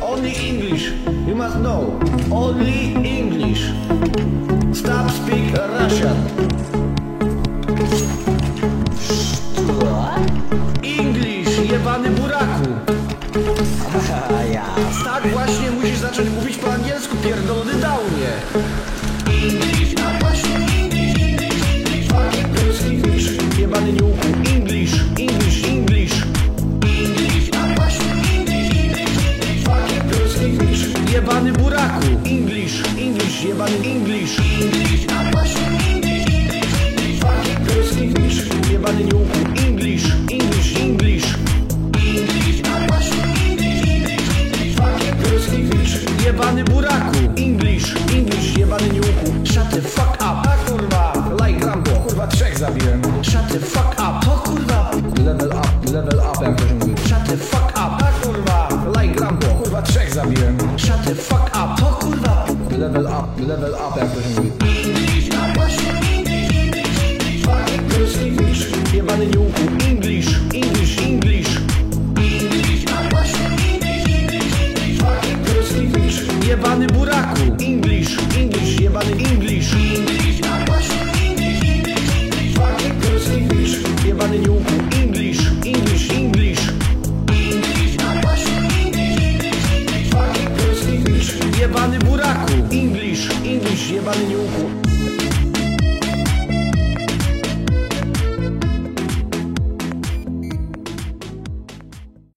Only English. You must know. Only English. Stop speak Russian. English, jebany buraku. Tak właśnie musisz zacząć mówić po angielsku, pierdolony downie. English, Buraku. English, English, jebany English. English, a właśnie English, English, English, fucking plus English. Jebany niuku. English, English, English. English, a właśnie English, English, English, fucking plus English. Jebany buraku. English, English, jebany niuku. Shut the fuck up. A kurwa, like Rambo. Kurwa, trzech zabiłem. Shut the fuck Shut the fuck up. To kurwa. Level up, level up, jak to się mówi. English, fucking plus English.